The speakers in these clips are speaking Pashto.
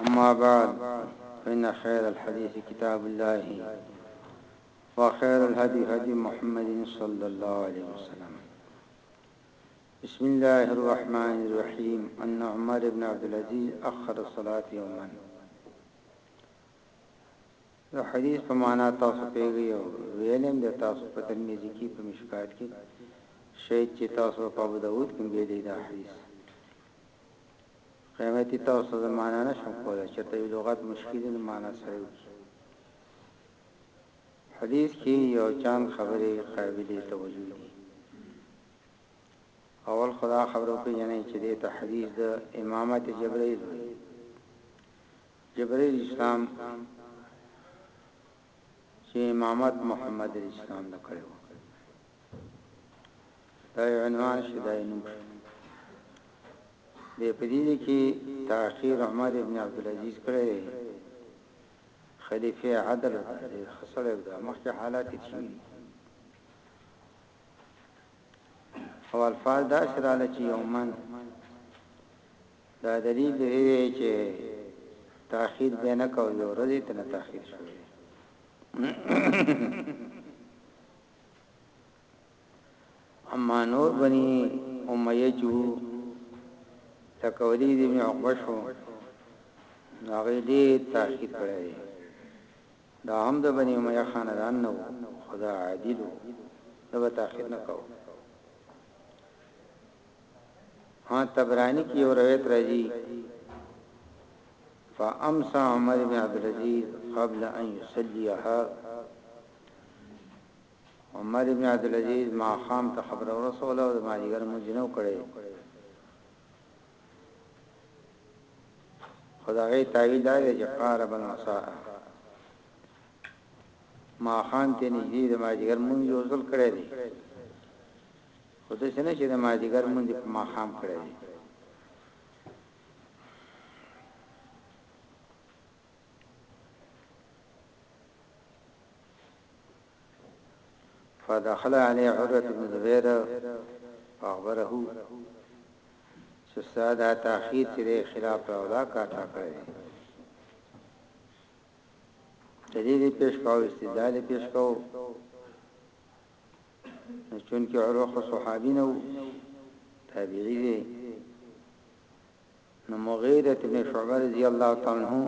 أما بعد فإن خير الحديث كتاب الله وخير الهدي هدي محمد صلى الله عليه وسلم بسم الله الرحمن الرحيم أن عمر بن عبد العزيز أخر الصلاة يوما د حدیث په معنی تاسو پوهیږئ او ویلیم دی تاسو په ترمذي کي په مشکات کي شید چي تاسو په ابوداود کي ویلی دا حدیث قیمتي تاسو د معنی نشم کولای چرته وی لغت مشکل نه معنی سره وکي حدیث کي یو چاند خبري قابل توجه دي اول خدا خبرو پیجنې چې د حدیث د امامت جبرائیل وي جبرئیل اسلام چی امامت محمد علی اسلام نه کړی وو دا یو عنوان شي دا نوم شي د پدیدې کې تاخير عمر ابن عبد العزيز کړی خلیفہ عدل دی خسړې دا مخکې حالات شي او الفاظ دا سراله چې یومن دا دلیل د دې دی چې تاخیر به نه کوي او ورځې ته نه تاخیر شوی اما نور بني امیه جو تکولی دی می عقبه شو هغه دې تاخیر کړی دا هم د بني امیه خاندان نه وو خدا عادل دا به تاخیر نه کوو ها طبراني کې یو روایت راځي فامسى عمر بن عبد العزيز قبل ان يصليها عمر بن عبد العزيز ما خام ته خبر ورسول او ما دیګر مجنو کړي خدای تعالی دا چې قارب المساء ما خان ته نږدې د ما دیګر مونږ یو ځل کړي دي خو داسې نه چې د مازدیګر لمونځ یې په ماښام کړی وي. فدخل علی عروة بن زبیر فاخبره چې ساده تاخیر چې خلاف راولا کاټا کړی دی دلیل پیش کاو استدلال پیش کاو نو چونکه عروه خو صحابي نه وو تابعي دی نو مغیره ابن شعبه رضی الله تعالی عنہ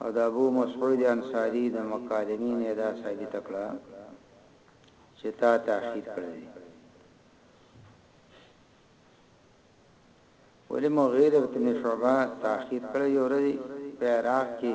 او د ابو مسعود انصاری د مکالمین ادا ثابت کړه چې تا تاخير کړی ولی مغیره ابن شعبه تاخير کړی یو ورځ په عراق کې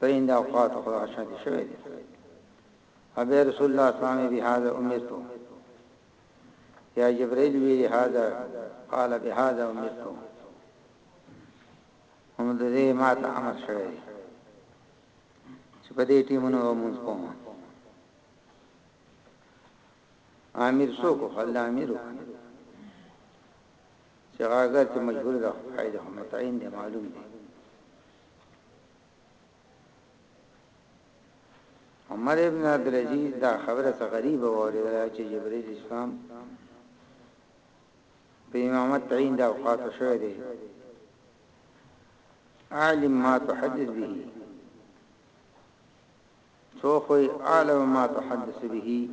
پرینده او قوات خو دغه شانتی شوی دی ابي رسول الله صلی الله علیه وسلم بهذا امرتو یا جبرائیل وی هذا قال بهذا امرتو هم د دې ماته امر شوی دی چې په دې ټیمونو مونږ کوم امیر سو کو الله امیر وکړي صيغه اګر چې مجهوله ده خو فاعل هم متعين دی معلوم دی عمر ابن عبد العزيز دا خبره څه غریب وریدا چې جبريل اسلام په امامت تعین دا اوقات شوه دی عالم ما تحدث به تو خو عالم ما تحدث به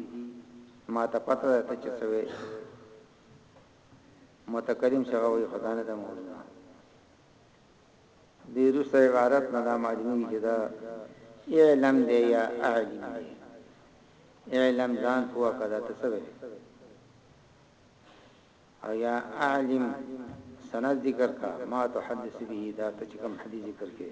ما ته پته ده چې سوي متکلم چغه وهي خو دا نه ده مهمه. دې وروسته عبارت نه دا معلومېږي چې دا اعلم دی یا اعلم دی. اعلم ځان پوه که دا ته څه وایې او یا اعلم سند ذکر کا ما تحدث به دا ته چې کوم حدیث ذکر کړې.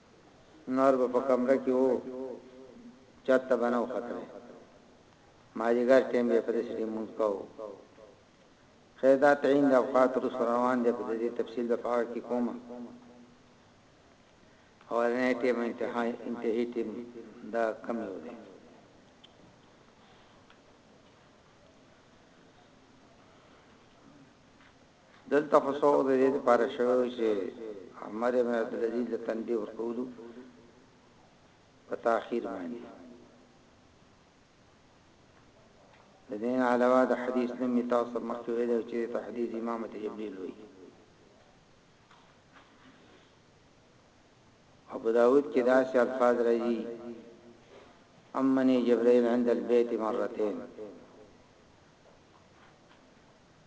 نور به په کمره کې وو چت ته بنو خطرې ماجګر ټیم به په دې سړي مونږ کاو خیر دا تعین د اوقات رس روان دی په دې تفصیل به پاره کې کوم او نه ټیم انتهای انتهی ټیم دا کم یو دی دلته خو سوغ د دې لپاره شوی و چې عمر ابن عبدالعزیز له تنبیه ورکولو په تاخير باندې د دې علاوه د حدیث نوم تاسو مخکې ویل چې ته حدیث امام ته جبريل وایي ابو داود کې دا سه الفاظ راځي امني جبريل عند البيت مرتين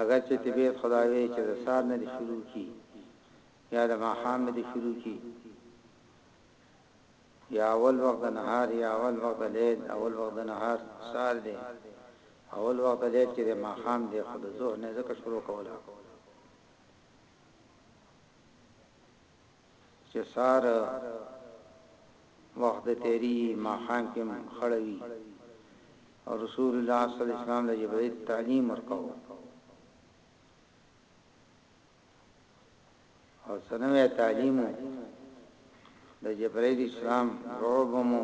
اګر چه طبیعت خدا وی چه د سهار نه دی شروع کی یا د ماښام نه دی شروع کی یا اول وخت د نهار یا اول وخت د لیل اول وخت د نهار سهار دی اول وخت د لیل چه د ماښام دی خو د ظهر نه ځکه شروع کوله چه سهار وخت د تیری یی ماښام کی هم خړه وی او رسول الله صلی الله علیه وسلم د جبرئیل تعلیم ورکاوه او سنوی تعلیم د جبرئیل اسلام رعب مو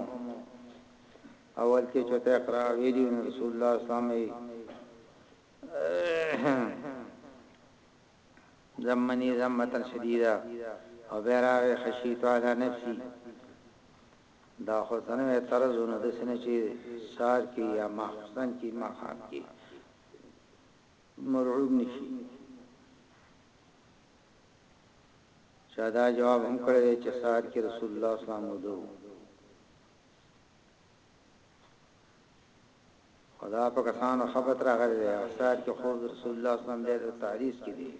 اول کې چوته اقرا ویلی رسول الله صلی الله علیه وسلم ذمني ذمة شديدة او بيا راغی خشيت علي نفسي دا خو څه نوی طرز و نو داسې نه چې سهار کې يا ماخستن کې ماښام کې مرعوب نه شي چا دا جواب هم کړی دی چې سهار کې رسول الله اسلام ودو خو دا په کسانو خبط راغلی دی، آثار کې خو د رسول الله صلی الله علیه وسلم دی، د تاریث کې دی.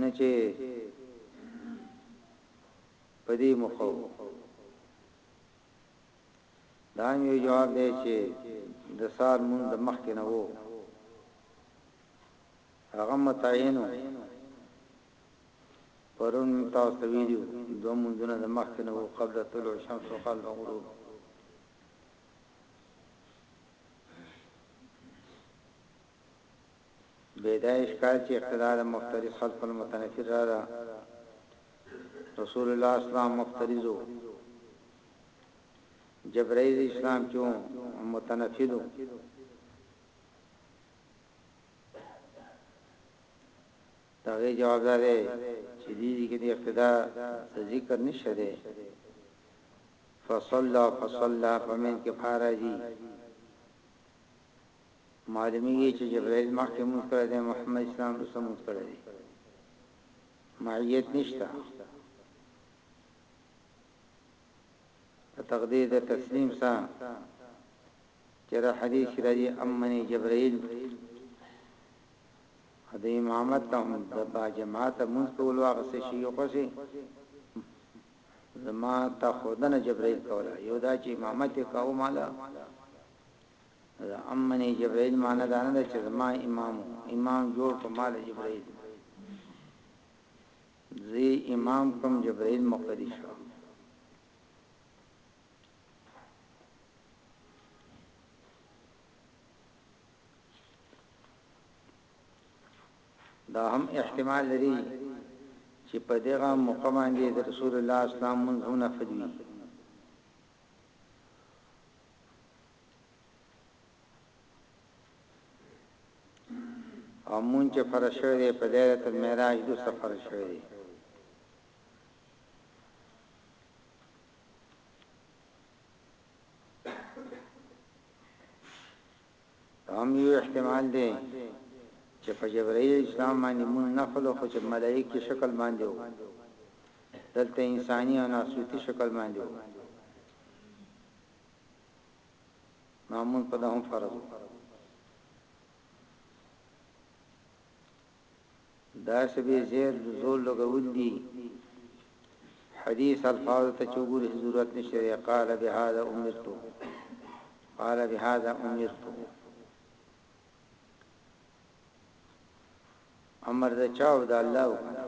نه چې په دې موخه وو. دا هم یو جواب دی چې د سار مونږ د مخکې نه وو. هغه متعین وو. پرون مو تاسو ته ویلي وو، دوه لمونځونه د مخکې نه وو، قبل طلوع الشمس او قبل الغروب. بې دا اشکال چې اقتداء د مفترض خلف المتنفل را ده، رسول الله اسلام مفترض و، جبرائیل اسلام چې و متنفل و، د هغې جواب دا دی چې دې ځای کې د اقتداء څه ذکر نشته دی، فصل او فصلى په منځ کې فاء راځي، معلومېږي چې جبرائيل مخکې لمونځ کړی دی، محمد اسلام وروسته لمونځ کړی دی، معيت نشته. په تقدير د تسليم سره چې دا حديث کې راځي امني جبرائيل او د امامت نه هم د با جماعته لمونځ کولو هغه څه شي خو چې زما ته ښودنه جبرائیل کوله یو دا چې امامت یې کاوه ما له دا امنې جبرائیل معنی دا نه ده چې زما امام امام جوړ کړ ما له جبرائیل زی امام کوم جبرائیل مقتدی شو دا هم احتمال لري چې په دغه موقع باندې د رسول الله اسلام منځ هم نفذ وي او مونږ چې فرض شوی دی په ليله المعراج د سفر شوی دی دا هم یو احتمال دی چې په جبرائیل اسلام باندې مونږ نښلو خو چې ملائکی شکل باندې وو دلته انسانی او ناسوتی شکل باندې وو نو مونږ په دا هم فرض وو دا څه بې ځایه زور لګول دي، حدیث الفاظو ته چې وګورې هیڅ ضرورت نشته دی، قال بهذا امرت، قال بهذا امرت، امر د چا و؟ د الله و که نه؟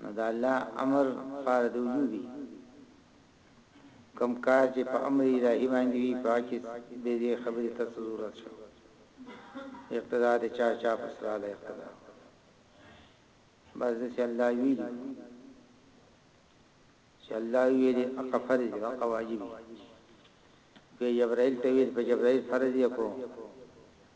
نو د الله امر فارد وجوبي کوم کار چې په امر الهي باندې وي په عکس به دې خبرې ته ضرورت شو اقتدا د چا چا پسرا له اقتدا بس چې الله ویلي چې الله ویلي اقفر دي او واجبي په جبرائیل تویل په جبرائیل فرض یې کو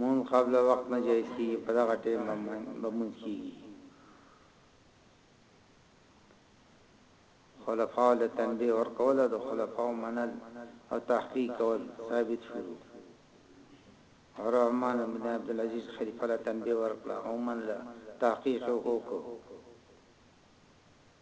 مونځ قبل وخت نه جایز کیږي په دغه ټیم به مونځ کیږي خلفاء له تنبیه ور کوله د خلفاء منل او تحقیق کول ثابت شو اور عمر بن عبد العزيز خلیفہ له تنبیه ور کړه او منل تحقیق وکړو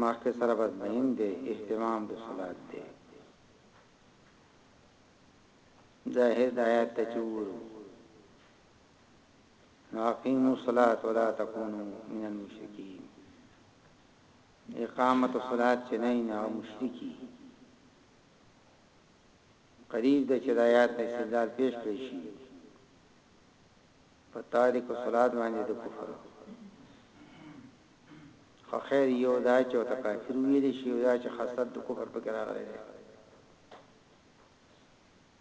ماښکې سره بس دين دې اهتمام د صلات دې ظاهر د آيات ته چې وګورو نو اقيمو الصلات ولا تکونو من المشرکين اقامت الصلات چې نه نه مشرکی قریب د چې د آيات نه استدلال پیش کړی شي په تارک الصلات باندې د کفر خو خیر یو دا چې او ته کافر ویل شي او دا چې خاصت د کفر په کې راغلی دی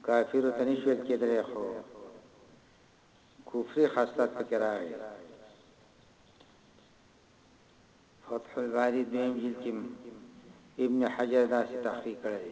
کافر ته نشول کېدل خو کفر خاصت په کې راغی فتح الباری دویم جلد کې ابن حجر دا څه تحقیق کړی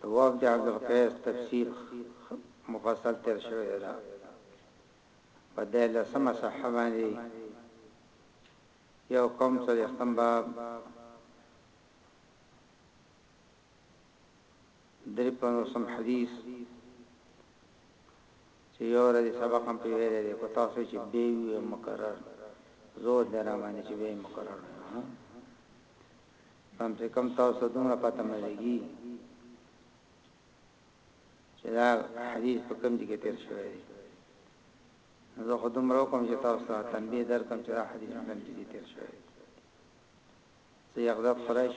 د وفد عبدالقیس تفصیل ښه مفصل تیر شوی دی دا په دیارلسمه صفحه باندې یو قوم څلویښتم باب درې پنځوسم حدیث چې یو ورځ سبق هم په ویلې دی کو تاسو چې به وي مقرر زور دی را باندې چې به مقرر کم سے کم تاسو ته دومره پته ملګي چې دا حدیث په کوم ځای کې تیر شوی دی زه خو دومره کوم چې تاسو ته تنبیه درکم چې دا حدیث په کوم ځای تیر شوی دی چې یغزاد قریش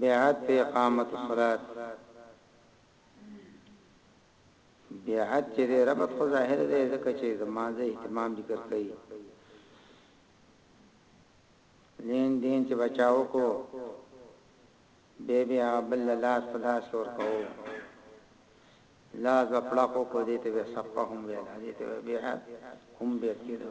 بیعت په اقامت الصلات بیعت چې د ربط خو ظاهر دی ځکه چې زمانځه اهتمام ذکر کوي لین دین چې بچاو کو بے بے عبل لاس پلاس ور کو لاس وپړه کو کو دې ته صفه هم ویل دې ته بیعت هم به کېدو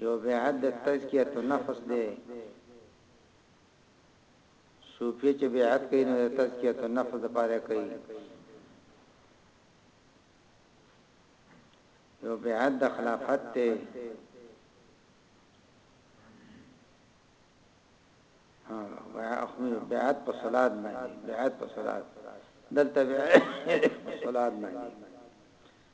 یو بیعت د تزکیه النفس دی صوفی چې بیعت کوي نو د تزکیه النفس لپاره کوي یو بیعت د خلافت دی ها واخمي بیعت په صلات باندې بیعت په صلات دلته بیعت په صلات باندې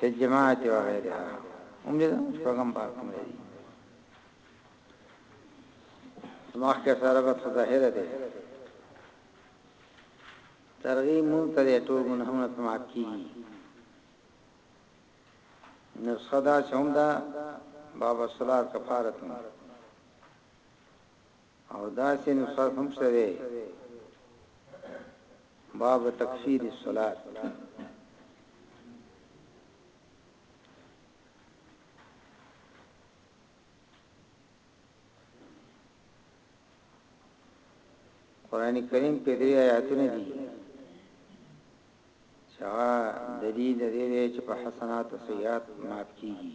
فی الجماعة وغیرها هم دې ده شپږم باب کې راځي مخکې سره به ظاهر دی ترغیب مون ته دې ټول ګناهونه په معاف کیږي نو صدا شوم دا باب الصلاه کفاره او داسې نسخه هم شته دی باب تکفیر الصلات قران کریم په دې آیاتونه دي چې دلیل دې چې په حسنات او سیئات معاف کیږي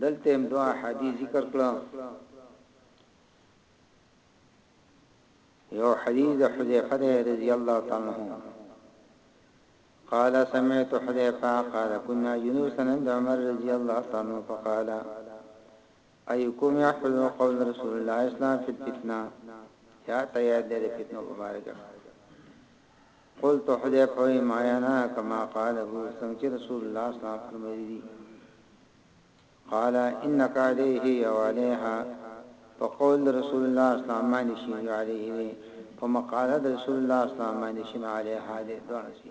دلته هم دوه احادیث ذکر کړه یو حدیث د حذیفه رضی الله تعالی عنہ قال سمعت حذیفه قال كنا جنوسا عند عمر رضی الله تعالی عنہ فقال ايكم يحفظ قول رسول الله اسلام في الفتنه یا تیار دې فتنه مبارکه قلت حذيفه وي معينا كما قاله څنګه چې رسول الله صلی الله علیه وسلم فرمایلی دي قال انك عليه وعليها فقول رسول الله صلی الله علیه وسلم شي عليه دي په مقاله رسول الله صلی الله علیه وسلم عليها دي دوه شي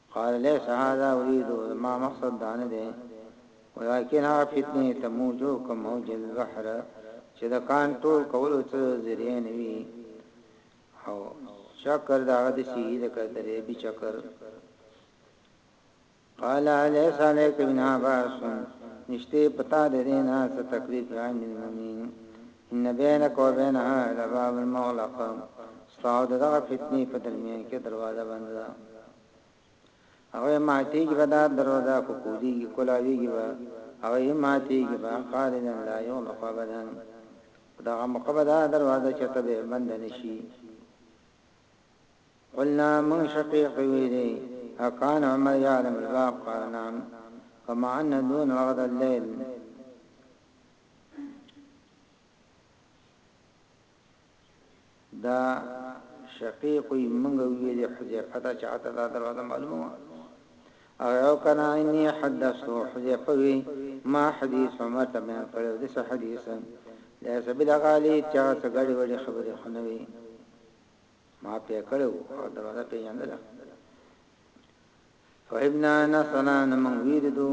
قال ليس هذا اريد زما مقصد دا نه دی ولکن هغه فتنه تموجو که موج البحر چې د کانټرول کولو څه ذريعه نه وي او چکر دا هغه دسي لکه د ريبي چکر قال ليس عليك منها باس نشته پتا د دینه څه تکلیف یا من المؤمنین ان بینک و بینها لباب مغلق ستا او دغه فتنی په درمیان کې دروازه بنده ده هغه ماتیږي به دا دروازه کو کولیږي کولاویږي به هغه ماتیږي به خالدن لا یغلق ابدا دا مقبه دا دروازه چې ته به بند نشي قلنا من شقیق ویلی اکان عمر یعلم الباب قال نعم کما ان دون رغد الليل دا شقیق وی منګ ویل حذیفه ته چاته دا دروازه معلومه او کنا انی حدثو حذیفه وی ما حدیث عمر ته بیان کړو د څه حدیث له سبیل غالی چا څه غړي وړي خبرې خنوي ما په کړو او دروازه پیژندل فعبنا نصلا نو موږ ویریدو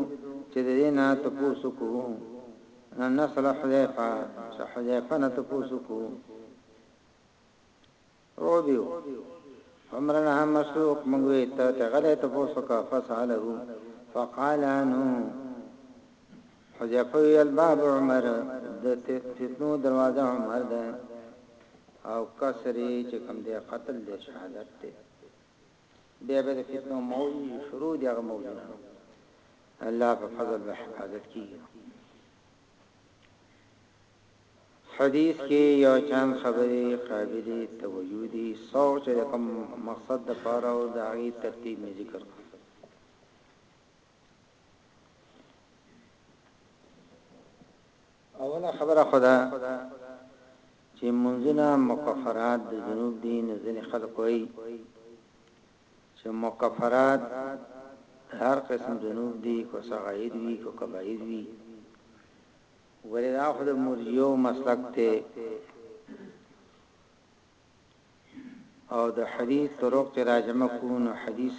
چې د دې نه تپوس وکړو نو نصل حذیفه چې حذیفه نه تپوس وکړو روبیو فمرنه مسروق موږ وی ته ته غلې تپوس وکړه فساله فقال انو حذیفه وی الباب عمر د فتنو دروازه عمر ده او کسری چې کوم دې قتل دې شهادت دې بیا به د فتنو موج شروع دی هغه موجونه الله په فضل به حفاظت کیږي حدیث کې یو چند خبرې قابل توجه دي څوک چې کوم مقصد د پاره او د هغه ترتیب نه ذکر اوله خبره خدا چې منځونه مکفرات د جنوب دي نو ځنې خلک وایي چې مکفرات هر قسم جنوب دي کو صغائر وي کو کبائر وي وردا خود مرجیو مسلک ته او د حدیث طرق ته راجمه کو نو حدیث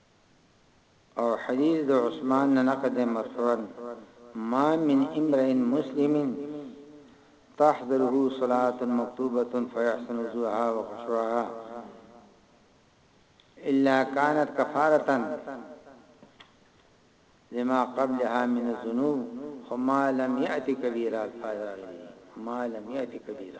او حدیث عثمان نقد مرفوع ما من امرئ مسلم تحضره صلاه مكتوبه فيحسن وضوءها وخشوعها الا كانت كفاره لما قبلها من الذنوب وما لم يأت كبيرا الفاظ ما لم يأتي قبيلا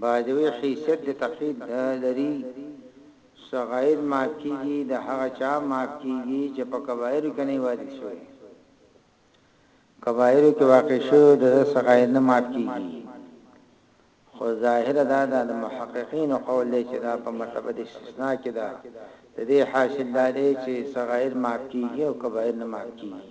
بای د وی حیثیت د تقلید نه لری صغایر معاف کیږی د هغه چا معاف کیږی چه په کبایرو کی نه وارد شوی کبایرو کی واقع شوی د ده صغایر نه معاف کیږی خو ظاهر دا ده د محققین قول دی چه دا په مرتبه د استثناء کی ده د دی حاصل دا دی چه صغایر معاف کیږی او کبایر نه معاف کیږی.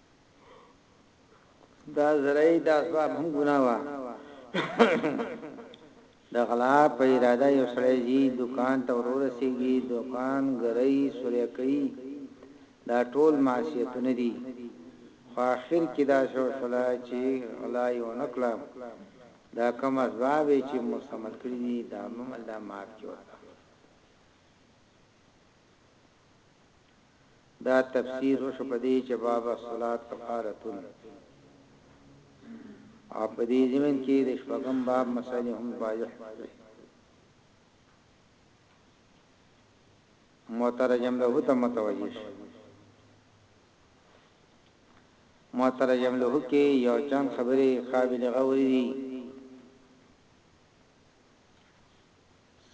دا زرعی دا اسباب هم ګناه وا د غلا په اراده یو سړی جی دکان ته ورور سیږي دکان ګرئی سورې کوي دا ټول معصیتونه دي خو اخر کې دا شو شلا چې غلا یو نکړه دا کوم اسباب چې مستعمل کړی دي دا ممل دا معاف کیږي دا تفسیر وشو په دې چې باب الصلات کفارتن او په دې ضمن کې د شپږم باب مسلې هم واضح کړې مترجم له ته متوجه شي مترجم له کې یو چند خبرې قابل غور دي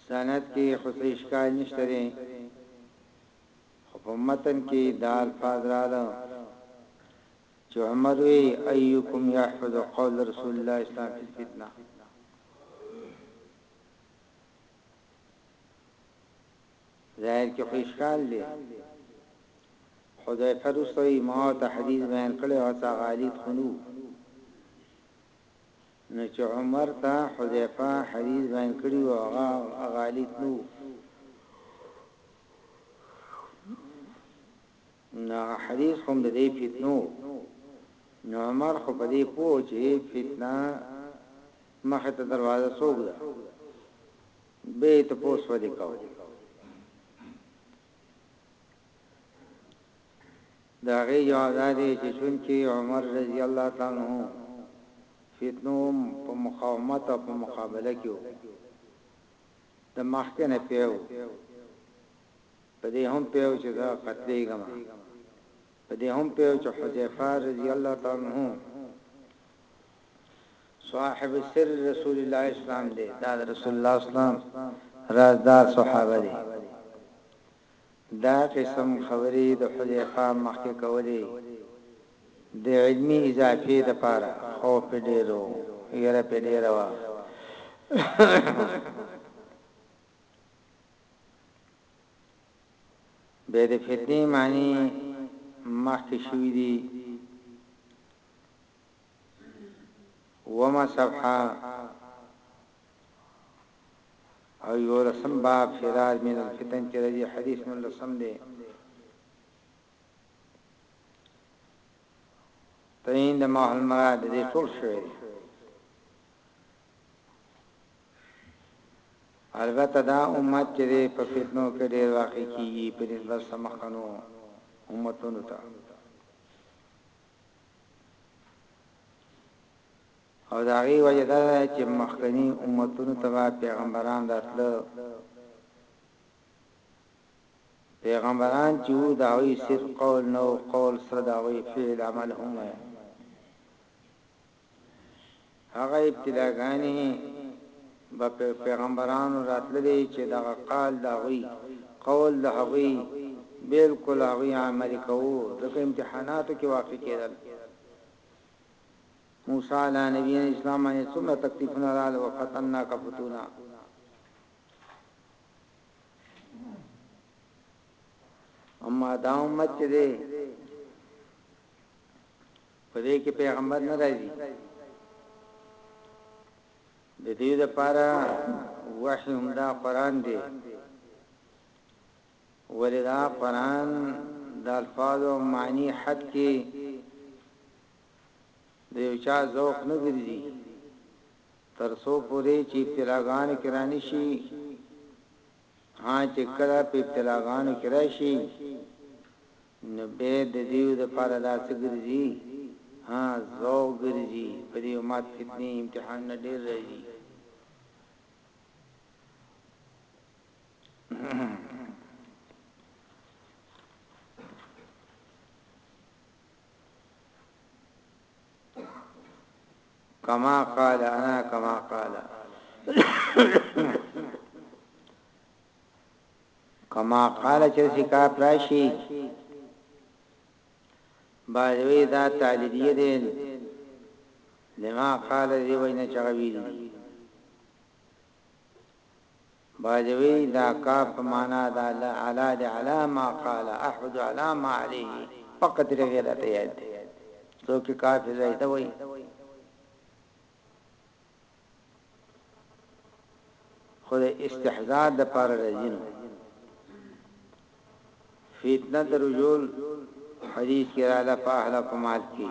سند کې خو څه اشکال نشته دی خو په متن کې دا الفاظ راغله چې عمر وی ايکم يحفظ قول رسول الله اسلام في الفتنه ظاهر کې خو اشکال دی خدای فرستوي ما ته حدیث بیان کړي او تا غالي خنو نو چې عمر ته حذیفه حدیث بیان کړي وو هغه غالط نه وو نو حدیث هم د دې فتنو نو عمر خو په دې پوه چې فتنه مخه ته دروازه سوګ ده به ته پوس ودی کاوه د هغې جواب دا دی چې چونکه عمر رضی الله تعالی عنه فتنو په مقاومت او په مقابله کې و، د مخکې نه پوه و، په دې هم پوه و چې زه قتلېږم، په دې هم پوه و چې حذیفه رضی الله تعالی عنه صاحب سر رسول الله اسلام دی، دا د رسول الله اسلام رازدار صحابه دي. دا قسم خبرې د حذیفه مخکې کولې د علمي اضافې د پاره خوف پرې ډېر و، ویره پرې ډېره وه. بیا د فتنې معنی مخکې شوي دي. اوومه صفحه او یولسم باب فرار من الفتن چې راځي حدیث من لسم دی ترین د ماحول مراد دې ټول شوی دی البته دا امت چې په فتنو کې ډېر واقع کیږي په نسبت سمخنو امتونو ته او د هغې وجه دا ده چې مخکني امتونو ته به پیغمبران راتله پیغمبران چې وو د هغوی صرف قول نه او قول سره د هغوی فعل عمل هم وایي هغه ابتلاګانې به په پېغمبرانو راتللې چې دغه قال د هغوی، قول د هغوی، بالکل هغوی عملي کوو ځکه امتحاناتو کې واقع کېدل. موسی علی نبینا اسلام باندې څومره تکلیفونه راغلل، وفتناک فتونا. اما دا امت چې دی په دې کې پیغمبر نه راځي د دې لپاره وحي هم دا قران دی ولدا قران د الفاظ او معنی حد کې د یو چا ذوق نه ګرځي تر څو پورې چې ابتلاګان کرانی شي ها چې کله په ابتلاګان کرای شي نو بیا ددیو دپاره دا څه ګرځي ها ذوق ګرځي په دې امت فتنې امتحانونه ډیر راځي کما قال انا کما قال کما قال چې سکاپ راشي باروی دا طالبیه دی لما قال دی وینا چغه ویل دی باجوی دا کاف معنا دا لا علا دی علا ما قال احد علا ما علیه فقط رغیرت یاد دی تو کی کاف زیده وی خو د استحضار د پاره راځي نو فتنه د رجول حدیث کې رااله په اهل کمال کې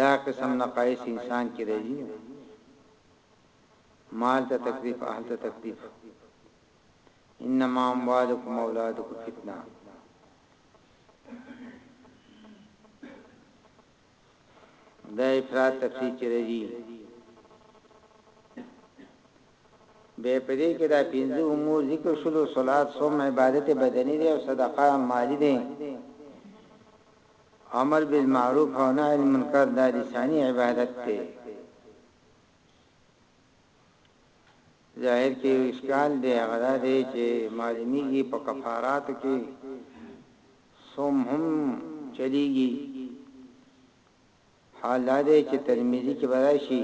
دا قسم نقایص انسان کې راځي مال ته تکلیف اهل ته تکلیف انما اموالکم اولادکم فتنه د افراط تفریط چې راځي به په دې کې دا پنځه امور ذکر شلو صلات صوم عبادت بدني دی او صدقه مالی دی امر بالمعروف او نهی عن المنکر دا لسانی عبادت دی ظاهر کې یو اشکال دی هغه دا دی چې معلومیږي په کفاراتو کې صوم هم چلیږي حال دا دی چې ترمذی کې براشي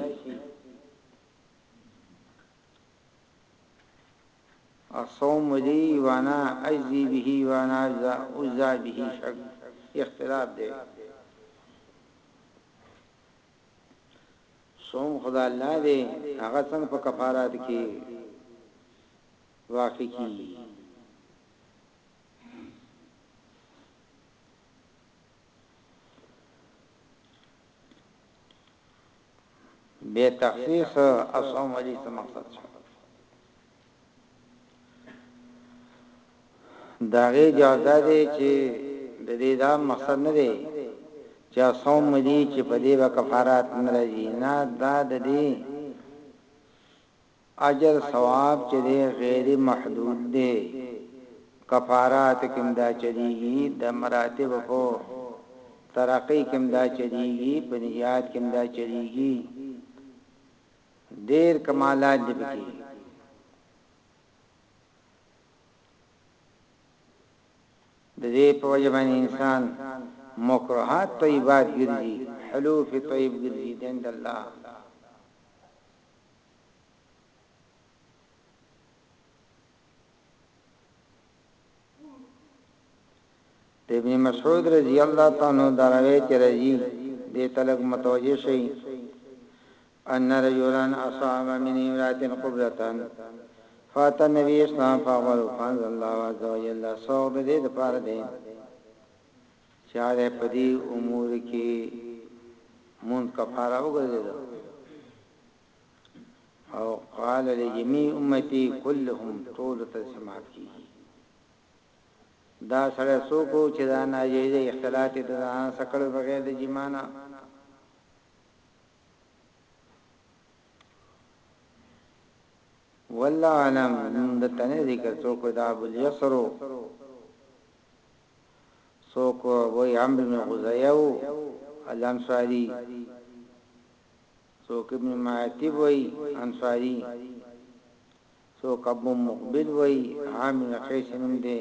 الصوم لي وانا اجزي به وانا اجزا به شک اختلاف دی سوم خو دا الله دی هغه څنګه په کفارات کې واقع کیږي به تخصیص اسوم علی څه مقصد شو د هغې جواب دا دی چې د دې دا مقصد نه دی چې هغه څوم مدي چې په دې به کفارات نه راځي نه دا د دې اجر ثواب چې دی غیر محدود دی کفارات کوم دا چلیږي د مراتب په ترقی کوم دا چلیږي په نجات کوم دا چلیږي ډیر کمالات دی پکی. د دې په وجه باندې انسان مکروهات طیبات ګرځي حلوف طیب ګرځي دند الله د ابن مسعود رضی الله تعالی عنه دا روایت راځي دې ته لږ متوجه شئ ان رجلا اصاب من امرات قبلة فات النبي اسلام فاول فانزل الله عز وجل سوق دې د پاره دې چاره پدی امور کې مون کفاره وګرځید او قال لجميع امتي كلهم طول تسمعت کیږي دا سړی څوک وو چی دا ناجایزه اختلاط یې د ځانه څخه کړی بغیر د جماع نه. والله اعلم دلته نه ذکر څوک دا ابو اليسر څوک وای عمرو بن غزيه او الانصاري څوک ابن معتب وای انصاري څوک ابو مقبل وایی عامل نقشی څه نوم دی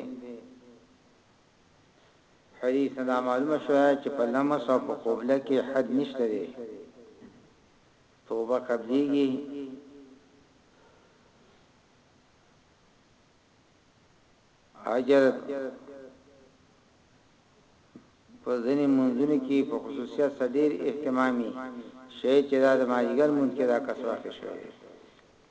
حدیث نه دا معلومه شوه چې په لمس او په قبله کې حد نشته دی توبه قبلیږي اجر په ځینې منځونو کې په خصوصیت سره ډېر اهتمامي شی چې دا د ماجګر مونږ کې دا کسره شوی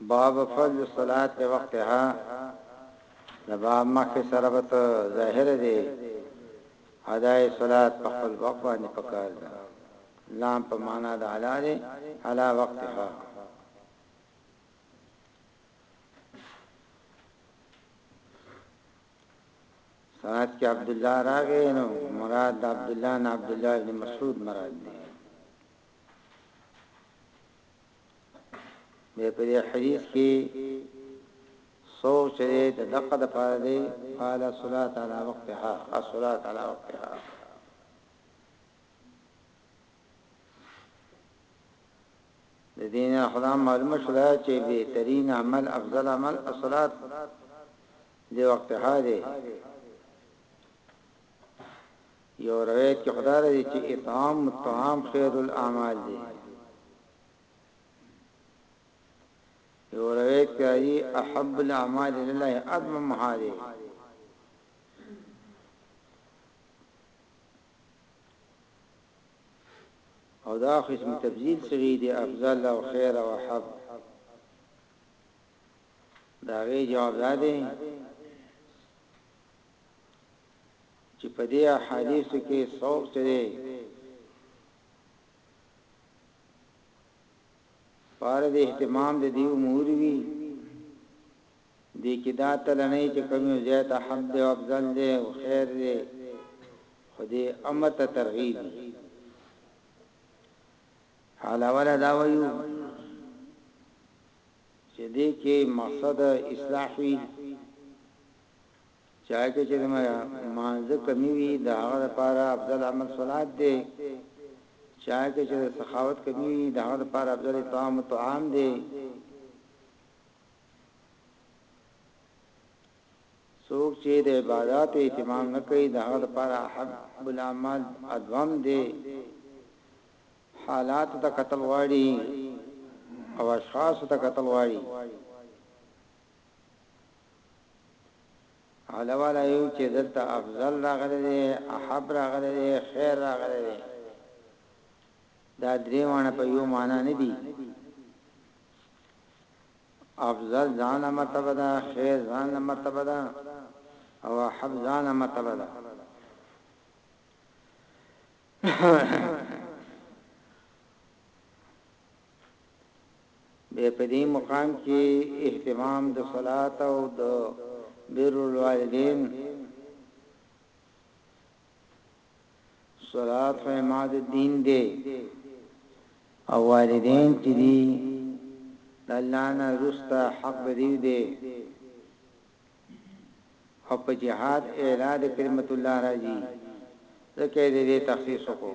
باب فضل الصلاه لوقتها د باب مخه سره به ظاهر دی اداء صلات په خپل وخت باندې پکار ده لام په معنا د علا دی علا وقتها سنات کې عبد الله راغی نو مراد عبد الله نه عبد الله بن مسعود مراد دی بیا په دې حدیث کې سوچ دې د دقه د پاره دې قال صلات علی وقتها الصلات علی وقتها د دین خدام معلومه شوه چې به ترین عمل افضل عمل الصلات دی وقتها دی یو روایت کې خدای راځي چې اطعام الطعام خیر الاعمال دی یو روایت کې راځي احب الاعمال لله ادم محاله او دا قسم تبذیل سری دی افضل او خیر او حب دا غي جواب ده چې په دې احادیثو کې څوک چې دی پار د اهتمام د دې امور وی دې کې دا تلنې چې کوم زیات حب دی او افضل دی او خیر دی خو دې امر ته ترغیب حالا ولا دا ویو چې دې کې مقصد اصلاح وی چا کې چې د مانځه کمی وي د هغه لپاره افضل عمل صلات دی چا کې چې د سخاوت کمی وي د هغه لپاره افضل طعام طعام دی څوک چې د عبادت اهتمام نه کوي د هغه لپاره حب العمل ادوام دی حالات ته قتل واړي او اشخاص ته قتل واړي اعلی والا یو چې دلته افضل راغلی دی، احب راغلی دی، خیر راغلی دی. دا درې واړه په یو معنا نه دي. افضل ځان له مرتبه ده، خیر ځان له مرتبه ده او احب ځان له مرتبه ده. به په دې مقام کې اهتمام د صلات او د بر الوالدین صلات خو عماد الدین دی او والدین چې دی الله نه رستا حق بدیو دی او په جهاد اعلان کلمت الله راځي ځکه دې تخصیص وکړو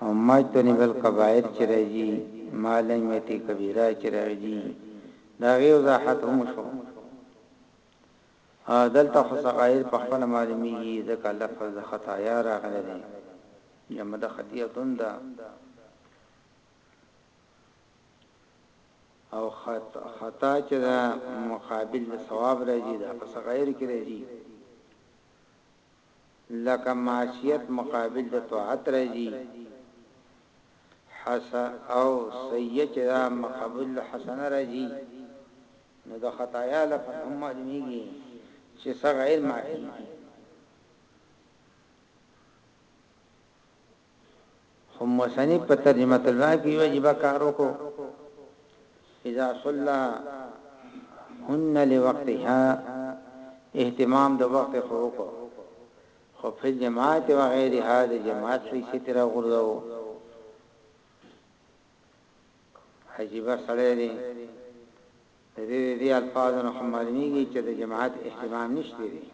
او ماجتنب الکبائر چی راځی مالم یاتی کبیرا چی راځی دهغی وضاحت هم وشو او دلته خو صغائر په خپله معلومیږی ځکه لفظ د خطایا راغلی دی جمع د خطیه ده او خطا چی دا مقابل د ثواب راځی دا په صغائر کی راځی لکه معصیت مقابل د طاعت راځي حس او سیئه چې دا مقابل د حسنه راځي نو د خطایا لپاره هم معلومیږي چې صغائر معافیږي خو مصنف په ترجمة الرائب کې یو عجیبه کار وکړو، اذا صلى هن لوقتها اهتمام د وخت خو وکړو خو فی الجماعت و غیرها د جماعت په حیثیت یې راوغورځاوه. عجیبه سړی دی. د دې د دې الفاظو نه خو معلومېږي چې د جماعت اهتمام نشته دی.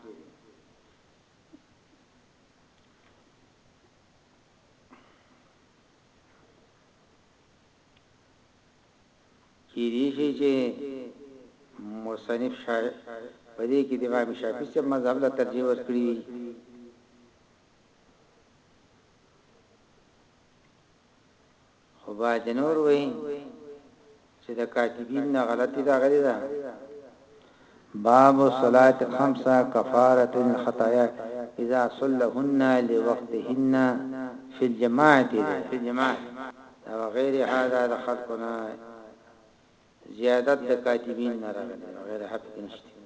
کېدی شي چې مصنف شارح په دې کې د امام شافعي صاحب مذهب له ترجیح ورکړي وي خو بعضې نور وایي چې د کاتبین نه غلطي راغلې ده. باب الصلاة الخمس کفارة للخطايا اذا صلهن لوقتهن فی الجماعة ده او غیر هذا د خلقو نه زیادت د کاتبین نه راغلې ده غیر حق نشته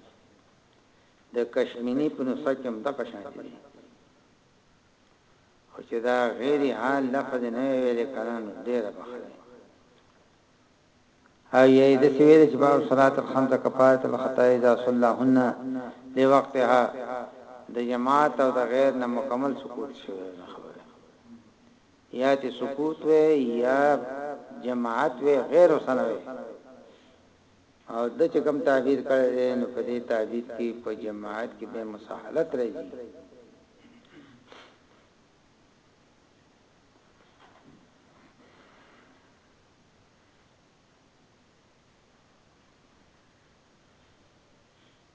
د کشمینی په نسخه کې هم دغه شان دي. خو چې دا غیر حال لفظ نه وی ویل کنه نو ډیره به ښه وی او یی دسی ویل چې باب صلات الخمس کفاره الخطا اذا صلاهن لوقتها د جماعت او د غیر نه مکمل سکوت شوی نه خبره یا تی سکوت وی یا جماعت وی غیر سره وی او د چې کوم تعبیر کړی دی نو په دې تعبیر کې په جماعت کې به مساحلت راځي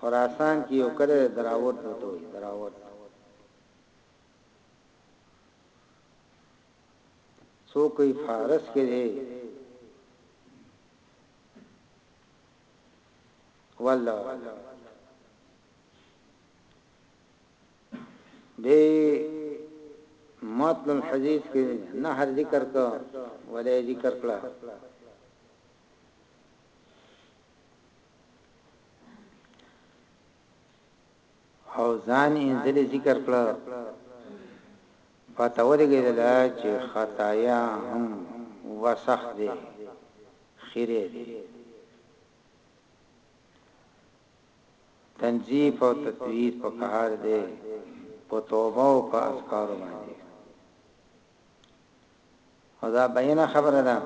خراسان کې یو کلی دی دراوت ورته وایي دراوت څوک یې فارس کې دی والله به متن الحديث کې نه هر ذکر کا ولې ذکر کړه او ځان یې ځلې ذکر کړ پته ولګېدل چې خطایا هم وسخ دی خیره دی تنظیف او تطویر په کار دی په توبه او په اذکار باندې خو دا بیینه خبره ده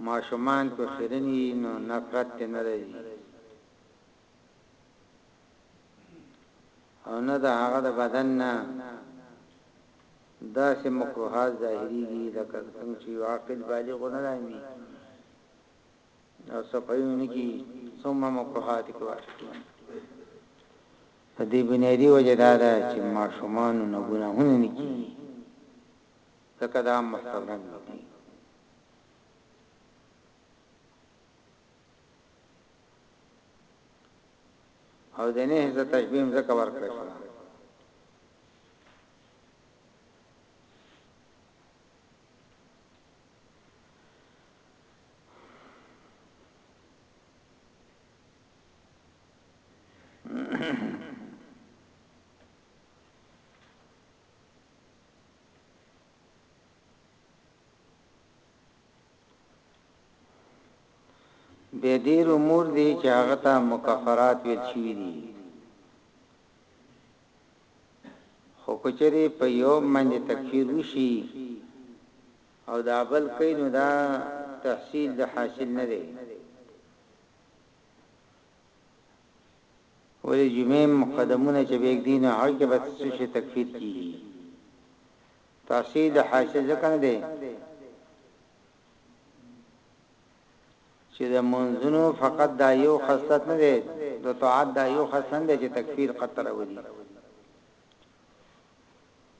ماشومان که خیرن وي نو نفرت ته نه راځي او نه د هغه د بدن نه دا سه مکروهات ظاهري دي لکه څنګه چې عاقل بالغ نه راځي دا صفایونه کی ثم مکروهات کې واقع کیږي په دې بنیادی وجه دا ده چې ماشومان نه ګناهونه نه کیږي ځکه دا مستورن دي او د نه ز تشبیم زکه ورکړی شو د ډیر امور دی چې هغه ته مکفرات ویل شوی دي خو کچری په یو باندې تکفیر وشي او دا بل کوي نو دا تحصیل د حاصل نه دی ولی جمعه مقدمونه چې به دین هغه کې بس څه تکفیر کیږي تحصیل حاصل ځکه نه دی چې د منځونو فقط دا یو خصلت نه دی د طاعت دا یو خصلت نه دی چې تکفیر قطر ودی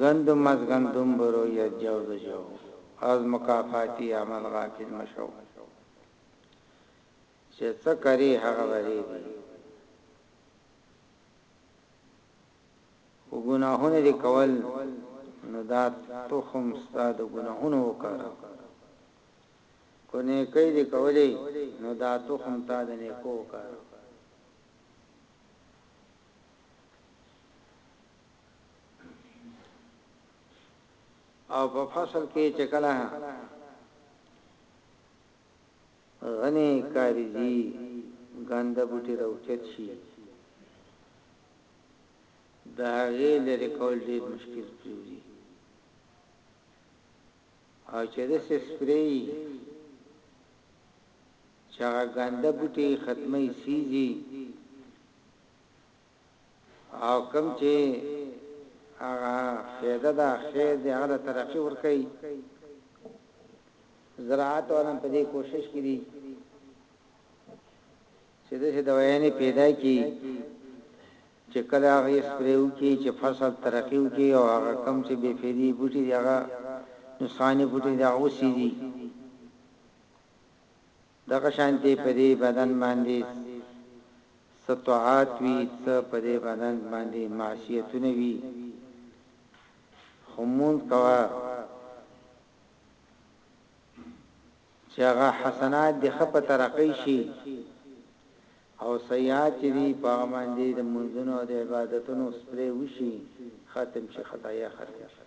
ګندم از ګندم بروید جو ز جو از مکافاتی عمل غافل مه شو چه څه کری هغه به ریبی خو ګناهونه دی کول نو دا تخم ستا د ګناهونو وکړه کو نیکی دی کولی نو دا تخم تا د نیکو وکړه او په فصل کې چې کله غني کاریږي ګنده بوټي راوچت شي دا هغه لري کول ډیر مشکل کیږي او چې د سپری چې هغه ګنده بوټي ختمي سیږي او کوم چي هغه فيده ده خير دي هغه ترقي ورکي زراعت ولن په دې کوشش کې دي چې د څه دویانه پیدا کی چې کله هغه سپریو کی چې فصل ترقیو کی او هغه کم چې بے فیدی بوټي دی هغه نقصان بوټي دی هغه وسیږي دغه شانتې په دې بدن باندې څه طاعات وي څه په دې بدن باندې معصیتونه وي خو مونږ کوه چې هغه حسنات دې ښه په ترقۍ شي او سیئات چې دي په هغه باندې د منځونو او د عبادتونو سپری وشي ختم شي خدایا ختم شي